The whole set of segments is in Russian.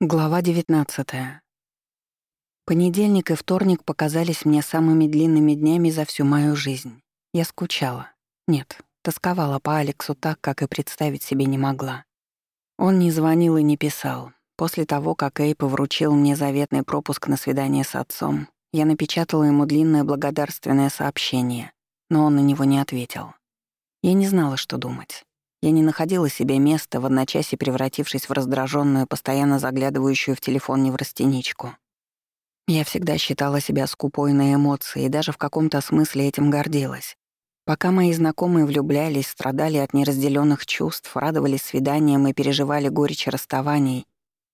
Глава 19. Понедельник и вторник показались мне самыми длинными днями за всю мою жизнь. Я скучала. Нет, тосковала по Алексу так, как и представить себе не могла. Он не звонил и не писал. После того, как Эйп вручил мне заветный пропуск на свидание с отцом, я напечатала ему длинное благодарственное сообщение, но он на него не ответил. Я не знала, что думать. Я не находила себе места, в одночасье превратившись в раздраженную, постоянно заглядывающую в телефон неврастеничку. Я всегда считала себя скупой на эмоции и даже в каком-то смысле этим гордилась. Пока мои знакомые влюблялись, страдали от неразделенных чувств, радовались свиданиям и переживали горечь расставаний,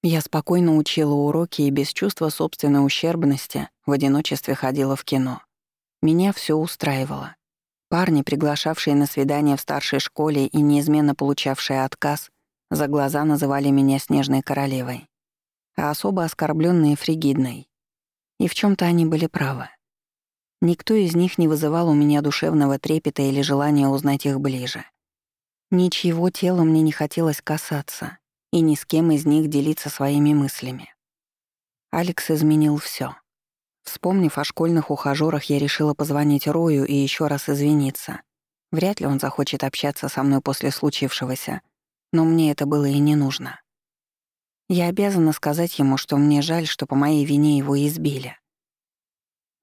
я спокойно учила уроки и без чувства собственной ущербности в одиночестве ходила в кино. Меня все устраивало. Парни, приглашавшие на свидание в старшей школе и неизменно получавшие отказ, за глаза называли меня Снежной Королевой, а особо оскорбленные Фригидной. И в чем то они были правы. Никто из них не вызывал у меня душевного трепета или желания узнать их ближе. Ничего тела мне не хотелось касаться, и ни с кем из них делиться своими мыслями. Алекс изменил все. Вспомнив о школьных ухажёрах, я решила позвонить Рою и еще раз извиниться. Вряд ли он захочет общаться со мной после случившегося, но мне это было и не нужно. Я обязана сказать ему, что мне жаль, что по моей вине его избили.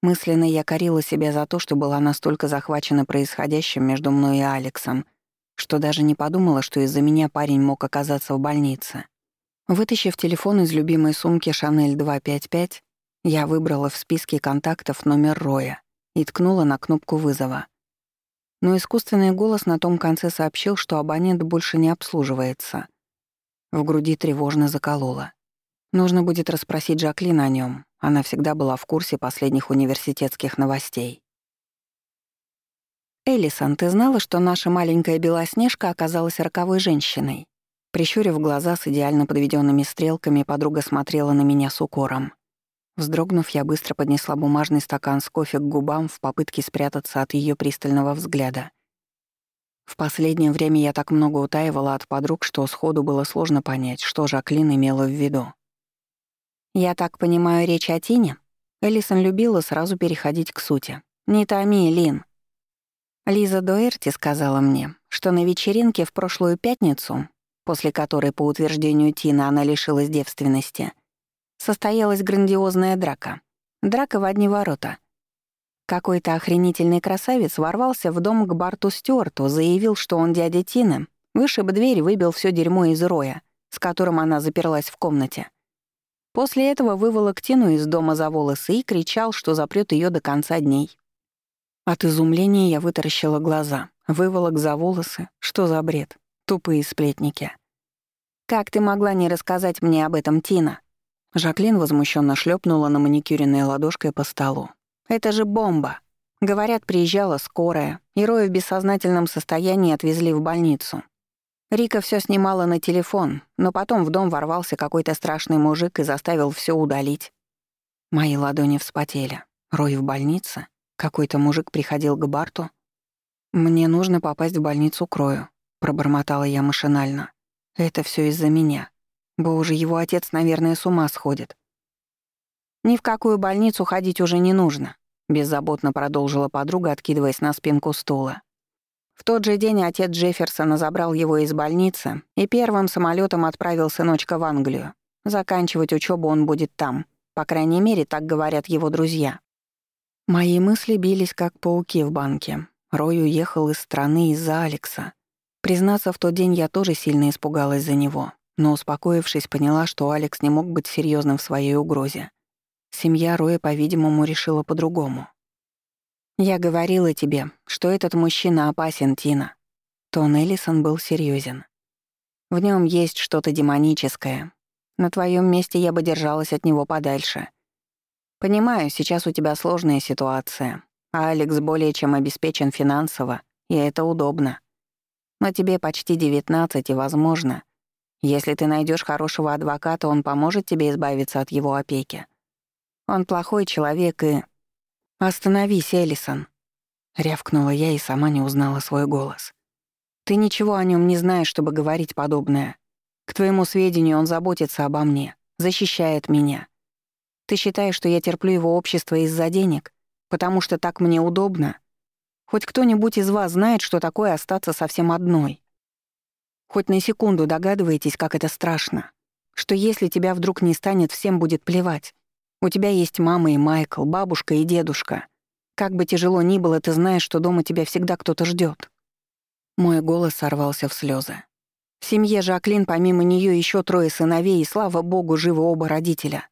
Мысленно я корила себя за то, что была настолько захвачена происходящим между мной и Алексом, что даже не подумала, что из-за меня парень мог оказаться в больнице. Вытащив телефон из любимой сумки «Шанель 255», я выбрала в списке контактов номер Роя и ткнула на кнопку вызова. Но искусственный голос на том конце сообщил, что абонент больше не обслуживается. В груди тревожно закололо. Нужно будет расспросить Жаклин о нем. Она всегда была в курсе последних университетских новостей. «Эллисон, ты знала, что наша маленькая Белоснежка оказалась роковой женщиной?» Прищурив глаза с идеально подведенными стрелками, подруга смотрела на меня с укором. Вздрогнув, я быстро поднесла бумажный стакан с кофе к губам в попытке спрятаться от ее пристального взгляда. В последнее время я так много утаивала от подруг, что сходу было сложно понять, что Жаклин имела в виду. «Я так понимаю, речь о Тине?» Элисон любила сразу переходить к сути. «Не томи, Лин». Лиза Доэрти сказала мне, что на вечеринке в прошлую пятницу, после которой, по утверждению Тина, она лишилась девственности, состоялась грандиозная драка. Драка в одни ворота. Какой-то охренительный красавец ворвался в дом к Барту Стюарту, заявил, что он дядя Тины, вышиб дверь выбил все дерьмо из роя, с которым она заперлась в комнате. После этого выволок Тину из дома за волосы и кричал, что запрет ее до конца дней. От изумления я вытаращила глаза. Выволок за волосы? Что за бред? Тупые сплетники. «Как ты могла не рассказать мне об этом, Тина?» Жаклин возмущенно шлепнула на маникюренной ладошкой по столу. «Это же бомба!» Говорят, приезжала скорая, и Роя в бессознательном состоянии отвезли в больницу. Рика все снимала на телефон, но потом в дом ворвался какой-то страшный мужик и заставил все удалить. Мои ладони вспотели. Рой в больнице? Какой-то мужик приходил к Барту? «Мне нужно попасть в больницу к Рою», — пробормотала я машинально. «Это все из-за меня. Боже, его отец, наверное, с ума сходит. «Ни в какую больницу ходить уже не нужно», — беззаботно продолжила подруга, откидываясь на спинку стула. В тот же день отец Джефферсона забрал его из больницы и первым самолетом отправил сыночка в Англию. Заканчивать учебу он будет там. По крайней мере, так говорят его друзья. Мои мысли бились как пауки в банке. Рой уехал из страны из-за Алекса. Признаться, в тот день я тоже сильно испугалась за него но, успокоившись, поняла, что Алекс не мог быть серьезным в своей угрозе. Семья Роя, по-видимому, решила по-другому. «Я говорила тебе, что этот мужчина опасен, Тина». Тон Эллисон был серьезен. «В нем есть что-то демоническое. На твоем месте я бы держалась от него подальше. Понимаю, сейчас у тебя сложная ситуация, а Алекс более чем обеспечен финансово, и это удобно. Но тебе почти девятнадцать, и, возможно, если ты найдешь хорошего адвоката, он поможет тебе избавиться от его опеки. Он плохой человек и... Остановись, Эллисон. Рявкнула я и сама не узнала свой голос. Ты ничего о нем не знаешь, чтобы говорить подобное. К твоему сведению, он заботится обо мне, защищает меня. Ты считаешь, что я терплю его общество из-за денег, потому что так мне удобно? Хоть кто-нибудь из вас знает, что такое остаться совсем одной? Хоть на секунду догадываетесь, как это страшно? Что если тебя вдруг не станет, всем будет плевать. У тебя есть мама и Майкл, бабушка и дедушка. Как бы тяжело ни было, ты знаешь, что дома тебя всегда кто-то ждет. Мой голос сорвался в слезы. В семье Жаклин помимо нее еще трое сыновей, и, слава богу, живы оба родителя.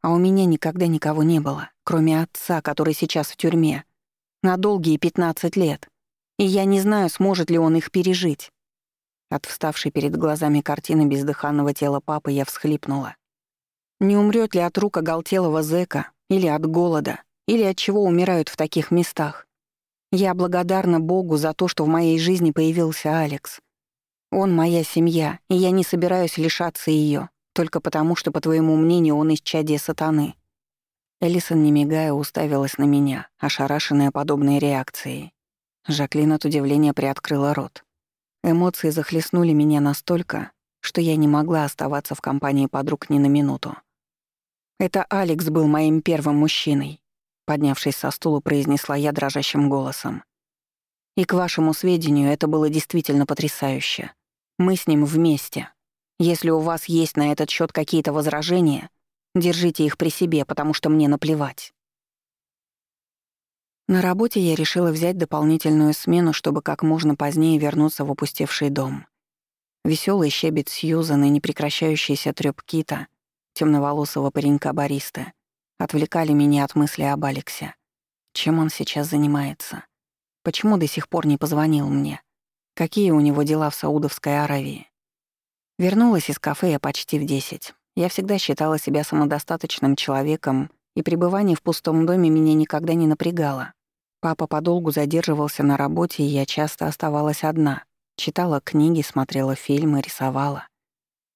А у меня никогда никого не было, кроме отца, который сейчас в тюрьме, на долгие 15 лет. И я не знаю, сможет ли он их пережить. От вставшей перед глазами картины бездыханного тела папы я всхлипнула. Не умрет ли от рук оголтелого зэка, или от голода, или от чего умирают в таких местах? Я благодарна Богу за то, что в моей жизни появился Алекс. Он моя семья, и я не собираюсь лишаться ее, только потому, что, по твоему мнению, он из чадия сатаны. Элисон, не мигая, уставилась на меня, ошарашенная подобной реакцией. Жаклин от удивления приоткрыла рот. Эмоции захлестнули меня настолько, что я не могла оставаться в компании подруг ни на минуту. «Это Алекс был моим первым мужчиной», — поднявшись со стула, произнесла я дрожащим голосом. «И к вашему сведению, это было действительно потрясающе. Мы с ним вместе. Если у вас есть на этот счет какие-то возражения, держите их при себе, потому что мне наплевать». На работе я решила взять дополнительную смену, чтобы как можно позднее вернуться в опустевший дом. Веселый щебет Сьюзан и непрекращающийся трёп Кита, темноволосого паренька-бариста, отвлекали меня от мысли об Алексе. Чем он сейчас занимается? Почему до сих пор не позвонил мне? Какие у него дела в Саудовской Аравии? Вернулась из кафе я почти в десять. Я всегда считала себя самодостаточным человеком, и пребывание в пустом доме меня никогда не напрягало. Папа подолгу задерживался на работе, и я часто оставалась одна. Читала книги, смотрела фильмы, рисовала.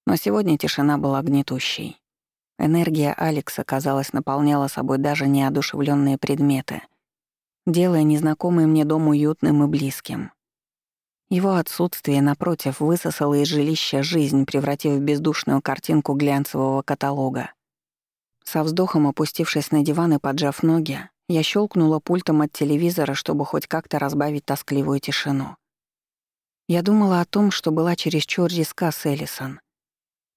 Но сегодня тишина была гнетущей. Энергия Алекса, казалось, наполняла собой даже неодушевленные предметы, делая незнакомый мне дом уютным и близким. Его отсутствие, напротив, высосало из жилища жизнь, превратив в бездушную картинку глянцевого каталога. Со вздохом опустившись на диван и поджав ноги, я щелкнула пультом от телевизора, чтобы хоть как-то разбавить тоскливую тишину. Я думала о том, что была чересчур риска с Эллисон.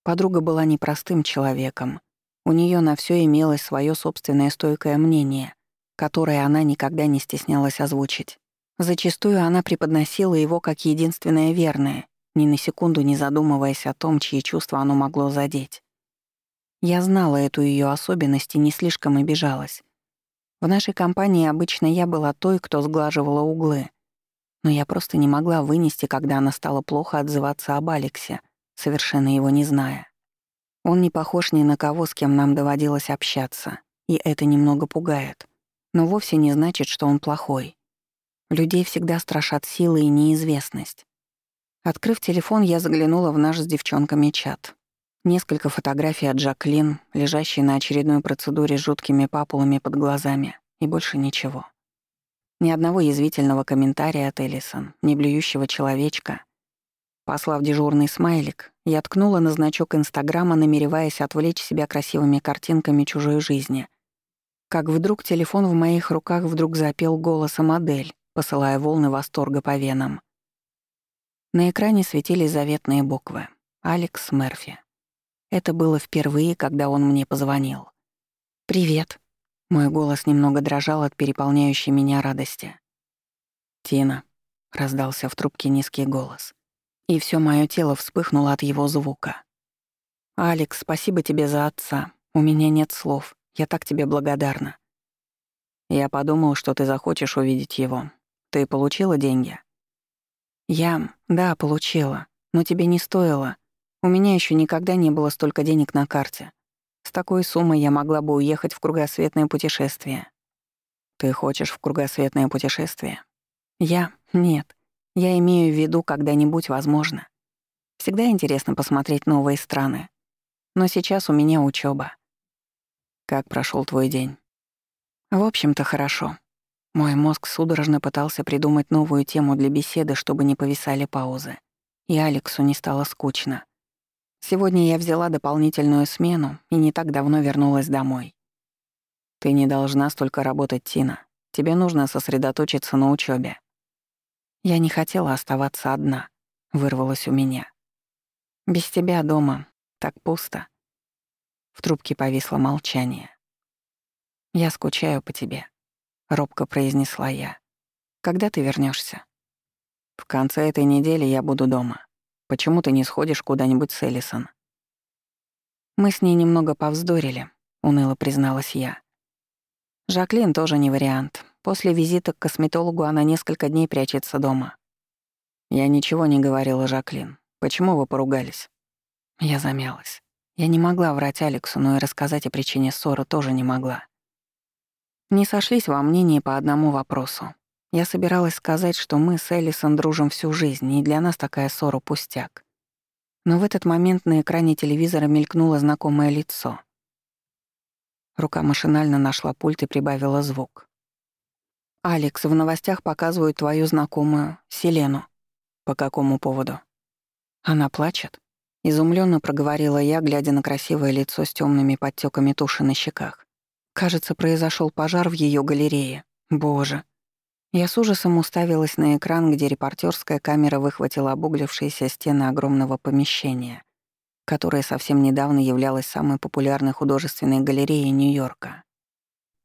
Подруга была непростым человеком. У нее на все имелось свое собственное стойкое мнение, которое она никогда не стеснялась озвучить. Зачастую она преподносила его как единственное верное, ни на секунду не задумываясь о том, чьи чувства оно могло задеть. Я знала эту ее особенность и не слишком обижалась. В нашей компании обычно я была той, кто сглаживала углы. Но я просто не могла вынести, когда она стала плохо отзываться об Алексе, совершенно его не зная. Он не похож ни на кого, с кем нам доводилось общаться, и это немного пугает. Но вовсе не значит, что он плохой. Людей всегда страшат силы и неизвестность. Открыв телефон, я заглянула в наш с девчонками чат. Несколько фотографий от Жаклин, лежащей на очередной процедуре с жуткими папулами под глазами, и больше ничего. Ни одного язвительного комментария от Эллисон, ни блюющего человечка. Послав дежурный смайлик, я ткнула на значок Инстаграма, намереваясь отвлечь себя красивыми картинками чужой жизни. Как вдруг телефон в моих руках вдруг запел голосом модель, посылая волны восторга по венам. На экране светились заветные буквы. «Алекс Мерфи». Это было впервые, когда он мне позвонил. «Привет». Мой голос немного дрожал от переполняющей меня радости. «Тина», — раздался в трубке низкий голос. И все мое тело вспыхнуло от его звука. «Алекс, спасибо тебе за отца. У меня нет слов. Я так тебе благодарна». Я подумал, что ты захочешь увидеть его. Ты получила деньги? Я... Да, получила. Но тебе не стоило. У меня еще никогда не было столько денег на карте. С такой суммой я могла бы уехать в кругосветное путешествие. Ты хочешь в кругосветное путешествие? Я? Нет. Я имею в виду когда-нибудь возможно. Всегда интересно посмотреть новые страны. Но сейчас у меня учеба. Как прошел твой день? В общем-то, хорошо. Мой мозг судорожно пытался придумать новую тему для беседы, чтобы не повисали паузы. И Алексу не стало скучно. Сегодня я взяла дополнительную смену и не так давно вернулась домой. Ты не должна столько работать, Тина. Тебе нужно сосредоточиться на учебе. Я не хотела оставаться одна, вырвалось у меня. Без тебя дома так пусто. В трубке повисло молчание. «Я скучаю по тебе», — робко произнесла я. «Когда ты вернешься? «В конце этой недели я буду дома. Почему ты не сходишь куда-нибудь с Элисон?» «Мы с ней немного повздорили», — уныло призналась я. Жаклин тоже не вариант. После визита к косметологу она несколько дней прячется дома. Я ничего не говорила Жаклин. Почему вы поругались? Я замялась. Я не могла врать Алексу, но и рассказать о причине ссоры тоже не могла. Не сошлись во мнении по одному вопросу. Я собиралась сказать, что мы с Элисон дружим всю жизнь, и для нас такая ссора пустяк. Но в этот момент на экране телевизора мелькнуло знакомое лицо. Рука машинально нашла пульт и прибавила звук. «Алекс, в новостях показывают твою знакомую, Селену. По какому поводу?» «Она плачет?» Изумленно проговорила я, глядя на красивое лицо с темными подтеками туши на щеках. Кажется, произошел пожар в ее галерее. Боже. Я с ужасом уставилась на экран, где репортерская камера выхватила обуглившиеся стены огромного помещения, которое совсем недавно являлось самой популярной художественной галереей Нью-Йорка.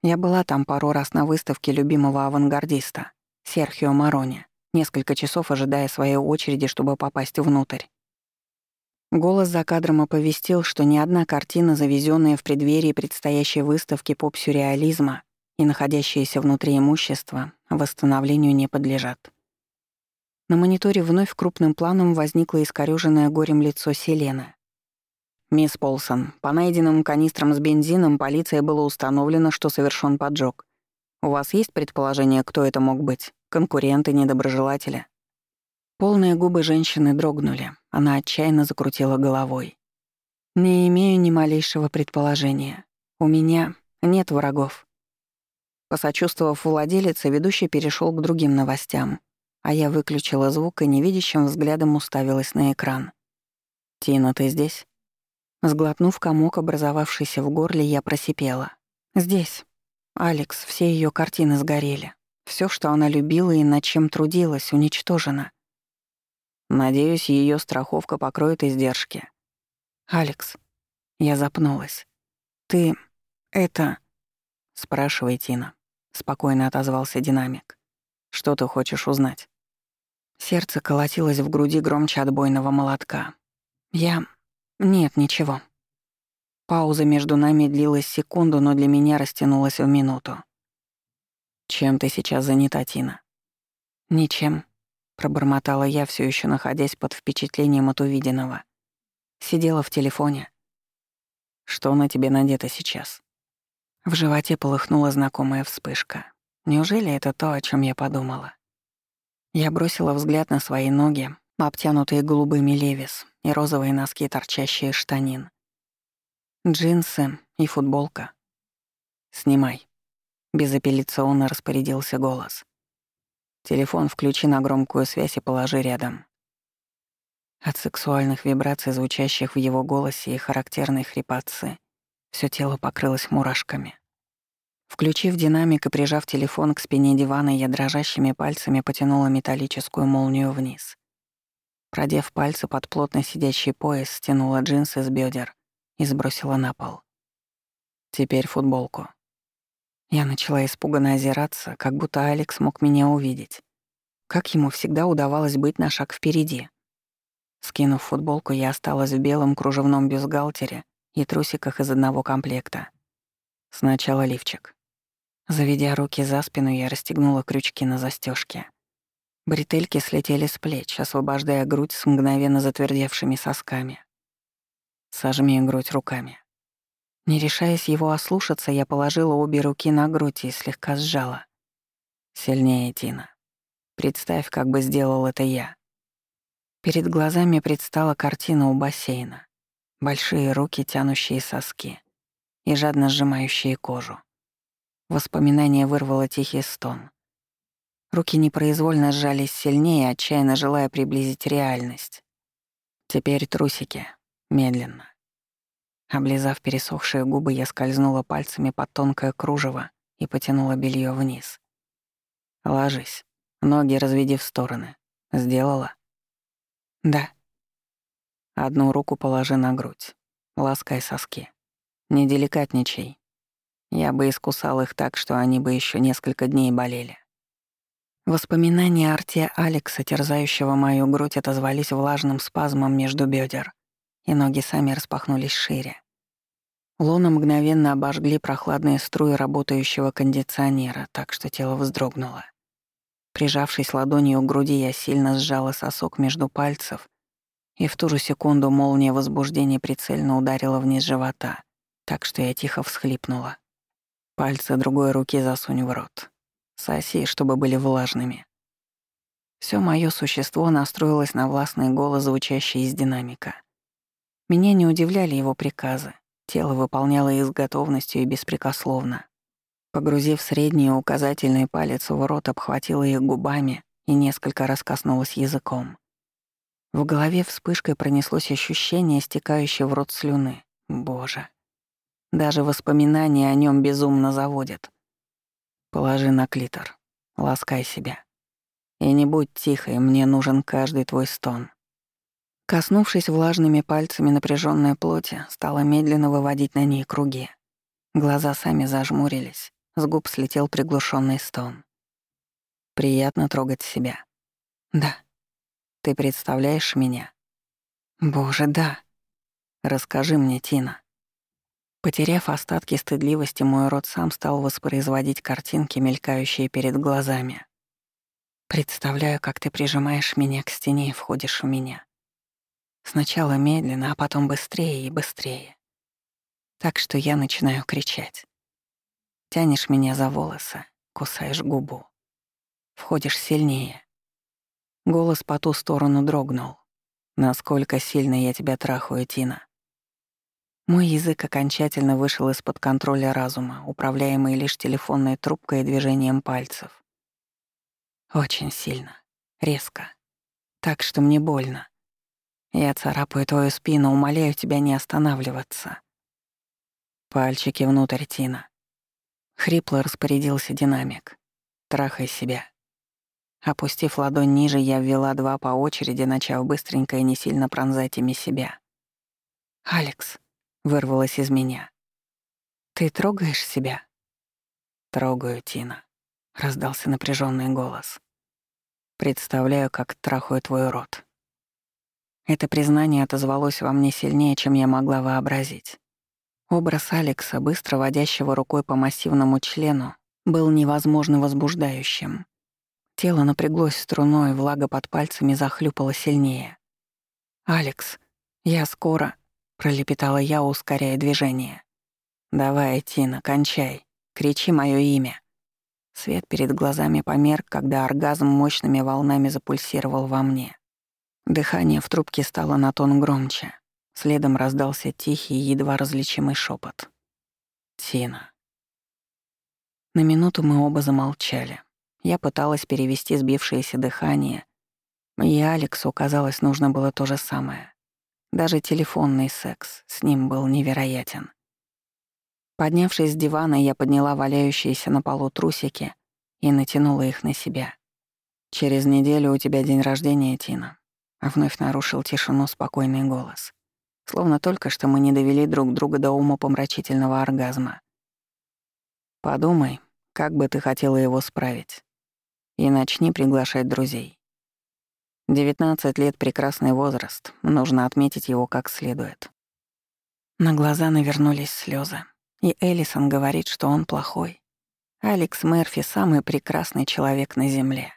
Я была там пару раз на выставке любимого авангардиста, Серхио Марони, несколько часов ожидая своей очереди, чтобы попасть внутрь. Голос за кадром оповестил, что ни одна картина, завезенная в преддверии предстоящей выставки поп-сюрреализма и находящаяся внутри имущества, восстановлению не подлежат. На мониторе вновь крупным планом возникло искорёженное горем лицо Селены. «Мисс Полсон, по найденным канистрам с бензином полиция было установлено, что совершен поджог. У вас есть предположение, кто это мог быть? Конкуренты, недоброжелатели?» Полные губы женщины дрогнули. Она отчаянно закрутила головой. «Не имею ни малейшего предположения. У меня нет врагов». Посочувствовав владелице, ведущий перешел к другим новостям, а я выключила звук и невидящим взглядом уставилась на экран. «Тина, ты здесь?» Сглотнув комок, образовавшийся в горле, я просипела. «Здесь. Алекс, все ее картины сгорели. Все, что она любила и над чем трудилась, уничтожено. Надеюсь, ее страховка покроет издержки. Алекс, я запнулась. Ты это спрашивай, Тина, спокойно отозвался динамик. Что ты хочешь узнать? Сердце колотилось в груди громче отбойного молотка. Я нет, ничего. Пауза между нами длилась секунду, но для меня растянулась в минуту. Чем ты сейчас занята, Тина? Ничем пробормотала я, все еще находясь под впечатлением от увиденного. Сидела в телефоне. Что на тебе надето сейчас? В животе полыхнула знакомая вспышка. Неужели это то, о чем я подумала? Я бросила взгляд на свои ноги, обтянутые голубыми левис, и розовые носки, торчащие штанин. Джинсы и футболка. «Снимай», — безапелляционно распорядился голос. Телефон включи на громкую связь и положи рядом. От сексуальных вибраций, звучащих в его голосе и характерной хрипотцы, все тело покрылось мурашками. Включив динамик и прижав телефон к спине дивана, я дрожащими пальцами потянула металлическую молнию вниз. Продев пальцы под плотно сидящий пояс, стянула джинсы с бедер и сбросила на пол. Теперь футболку. Я начала испуганно озираться, как будто Алекс мог меня увидеть. Как ему всегда удавалось быть на шаг впереди. Скинув футболку, я осталась в белом кружевном бюстгальтере и трусиках из одного комплекта. Сначала лифчик. Заведя руки за спину, я расстегнула крючки на застежке. Бретельки слетели с плеч, освобождая грудь с мгновенно затвердевшими сосками. Сожми грудь руками. Не решаясь его ослушаться, я положила обе руки на грудь и слегка сжала. Сильнее, Тина. Представь, как бы сделал это я. Перед глазами предстала картина у бассейна. Большие руки, тянущие соски и жадно сжимающие кожу. Воспоминание вырвало тихий стон. Руки непроизвольно сжались сильнее, отчаянно желая приблизить реальность. Теперь трусики. Медленно. Облизав пересохшие губы, я скользнула пальцами под тонкое кружево и потянула белье вниз. «Ложись. Ноги разведи в стороны. Сделала?» «Да». Одну руку положи на грудь. Ласкай соски. Не деликатничай. Я бы искусал их так, что они бы еще несколько дней болели. Воспоминания Артия Алекса, терзающего мою грудь, отозвались влажным спазмом между бедер и ноги сами распахнулись шире. Луна мгновенно обожгли прохладные струи работающего кондиционера, так что тело вздрогнуло. Прижавшись ладонью к груди, я сильно сжала сосок между пальцев, и в ту же секунду молния возбуждения прицельно ударила вниз живота, так что я тихо всхлипнула. Пальцы другой руки засунь в рот. Соси, чтобы были влажными. Всё моё существо настроилось на властный голос, звучащий из динамика. Меня не удивляли его приказы. Тело выполняло их с готовностью и беспрекословно. Погрузив средний и указательный палец в рот, обхватила их губами и несколько раз коснулась языком. В голове вспышкой пронеслось ощущение, стекающее в рот слюны. Боже. Даже воспоминания о нем безумно заводят. Положи на клитор. Ласкай себя. И не будь тихой, мне нужен каждый твой стон. Коснувшись влажными пальцами напряженной плоти, стала медленно выводить на ней круги. Глаза сами зажмурились, с губ слетел приглушенный стон. Приятно трогать себя. Да. Ты представляешь меня? Боже, да. Расскажи мне, Тина. Потеряв остатки стыдливости, мой рот сам стал воспроизводить картинки, мелькающие перед глазами. Представляю, как ты прижимаешь меня к стене и входишь в меня. Сначала медленно, а потом быстрее и быстрее. Так что я начинаю кричать. Тянешь меня за волосы, кусаешь губу. Входишь сильнее. Голос по ту сторону дрогнул. Насколько сильно я тебя трахаю, Тина. Мой язык окончательно вышел из-под контроля разума, управляемый лишь телефонной трубкой и движением пальцев. Очень сильно, резко. Так что мне больно. Я царапаю твою спину, умоляю тебя не останавливаться. Пальчики внутрь, Тина. Хрипло распорядился динамик. Трахай себя. Опустив ладонь ниже, я ввела два по очереди, начав быстренько и не сильно пронзать ими себя. «Алекс», — вырвалось из меня. «Ты трогаешь себя?» «Трогаю, Тина», — раздался напряженный голос. «Представляю, как трахаю твой рот. Это признание отозвалось во мне сильнее, чем я могла вообразить. Образ Алекса, быстро водящего рукой по массивному члену, был невозможно возбуждающим. Тело напряглось струной, влага под пальцами захлюпала сильнее. «Алекс, я скоро», — пролепетала я, ускоряя движение. «Давай, Тина, кончай. Кричи моё имя». Свет перед глазами померк, когда оргазм мощными волнами запульсировал во мне. Дыхание в трубке стало на тон громче. Следом раздался тихий, едва различимый шепот. «Тина». На минуту мы оба замолчали. Я пыталась перевести сбившееся дыхание. И Алексу, казалось, нужно было то же самое. Даже телефонный секс с ним был невероятен. Поднявшись с дивана, я подняла валяющиеся на полу трусики и натянула их на себя. «Через неделю у тебя день рождения, Тина. Вновь нарушил тишину спокойный голос. Словно только что мы не довели друг друга до умопомрачительного оргазма. Подумай, как бы ты хотела его справить. И начни приглашать друзей. 19 лет — прекрасный возраст, нужно отметить его как следует. На глаза навернулись слезы, и Эллисон говорит, что он плохой. Алекс Мерфи — самый прекрасный человек на Земле.